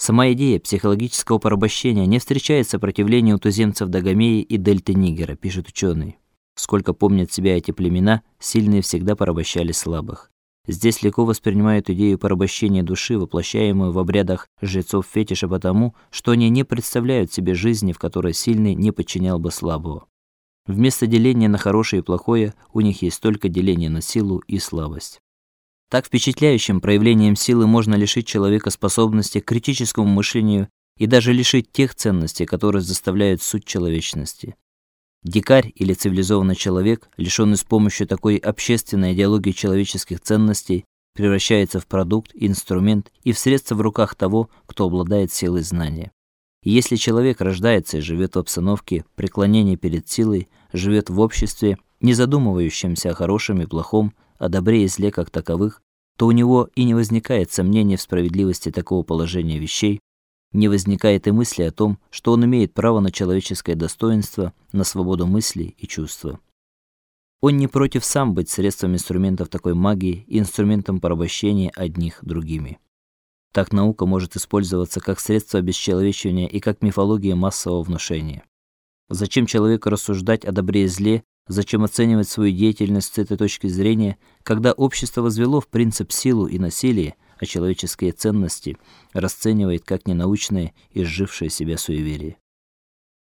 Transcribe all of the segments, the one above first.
Сама идея психологического порабощения не встречает сопротивления у туземцев Дагомеи и дельты Нигера, пишет ученый. Сколько помнят себя эти племена, сильные всегда порабощали слабых. Здесь легко воспринимают идею порабощения души, воплощаемую в обрядах жрецов фетиша потому, что они не представляют себе жизни, в которой сильный не подчинял бы слабого. Вместо деления на хорошее и плохое, у них есть только деление на силу и слабость. Так впечатляющим проявлением силы можно лишить человека способности к критическому мышлению и даже лишить тех ценностей, которые заставляют суть человечности. Дикарь или цивилизованный человек, лишенный с помощью такой общественной идеологии человеческих ценностей, превращается в продукт, инструмент и в средство в руках того, кто обладает силой знания. И если человек рождается и живет в обстановке преклонения перед силой, живет в обществе, не задумывающемся о хорошем и плохом, о добре и зле как таковых, то у него и не возникает сомнения в справедливости такого положения вещей, не возникает и мысли о том, что он имеет право на человеческое достоинство, на свободу мысли и чувства. Он не против сам быть средством инструментов такой магии и инструментом порабощения одних другими. Так наука может использоваться как средство обесчеловечивания и как мифология массового внушения. Зачем человеку рассуждать о добре и зле, Зачем оценивать свою деятельность с этой точки зрения, когда общество возвело в принцип силу и насилие, а человеческие ценности расценивает как ненаучное и сжившее себя суеверие?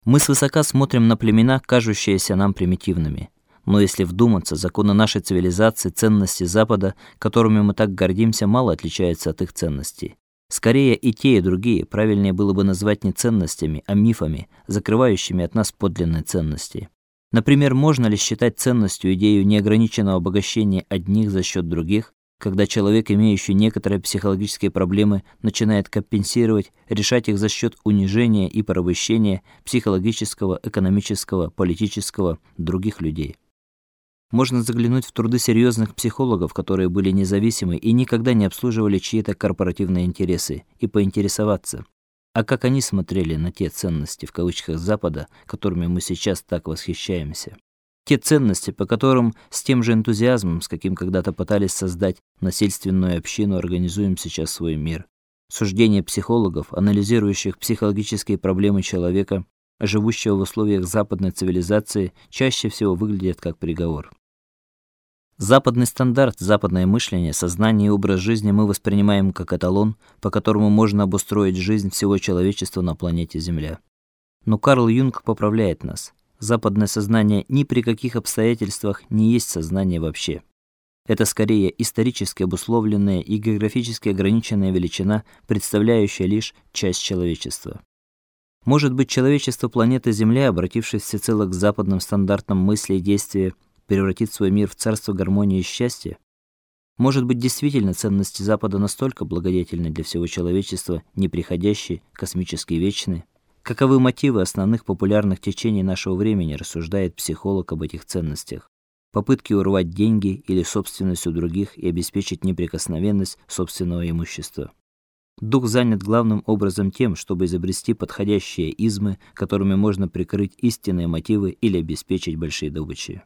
Мы свысока смотрим на племена, кажущиеся нам примитивными. Но если вдуматься, законы нашей цивилизации, ценности Запада, которыми мы так гордимся, мало отличаются от их ценностей. Скорее и те, и другие правильнее было бы назвать не ценностями, а мифами, закрывающими от нас подлинные ценности. Например, можно ли считать ценностью идею неограниченного обогащения одних за счет других, когда человек, имеющий некоторые психологические проблемы, начинает компенсировать, решать их за счет унижения и порабощения психологического, экономического, политического других людей? Можно заглянуть в труды серьезных психологов, которые были независимы и никогда не обслуживали чьи-то корпоративные интересы, и поинтересоваться, а как они смотрели на те ценности в кавычках Запада, которыми мы сейчас так восхищаемся? Те ценности, по которым с тем же энтузиазмом, с каким когда-то пытались создать насильственную общину, организуем сейчас свой мир. Суждения психологов, анализирующих психологические проблемы человека, живущего в условиях западной цивилизации, чаще всего выглядят как приговор. Западный стандарт, западное мышление, сознание и образ жизни мы воспринимаем как эталон, по которому можно обустроить жизнь всего человечества на планете Земля. Но Карл Юнг поправляет нас. Западное сознание ни при каких обстоятельствах не есть сознание вообще. Это скорее исторически обусловленная и географически ограниченная величина, представляющая лишь часть человечества. Может быть, человечество планеты Земля, обратившись всецело к западным стандартам мысли и действия, превратит свой мир в царство гармонии и счастья? Может быть, действительно ценности Запада настолько благодетельны для всего человечества, неприходящие, космически вечные? Каковы мотивы основных популярных течений нашего времени, рассуждает психолог об этих ценностях? Попытки урвать деньги или собственность у других и обеспечить неприкосновенность собственного имущества. Дух занят главным образом тем, чтобы изобрести подходящие измы, которыми можно прикрыть истинные мотивы или обеспечить большие добычи.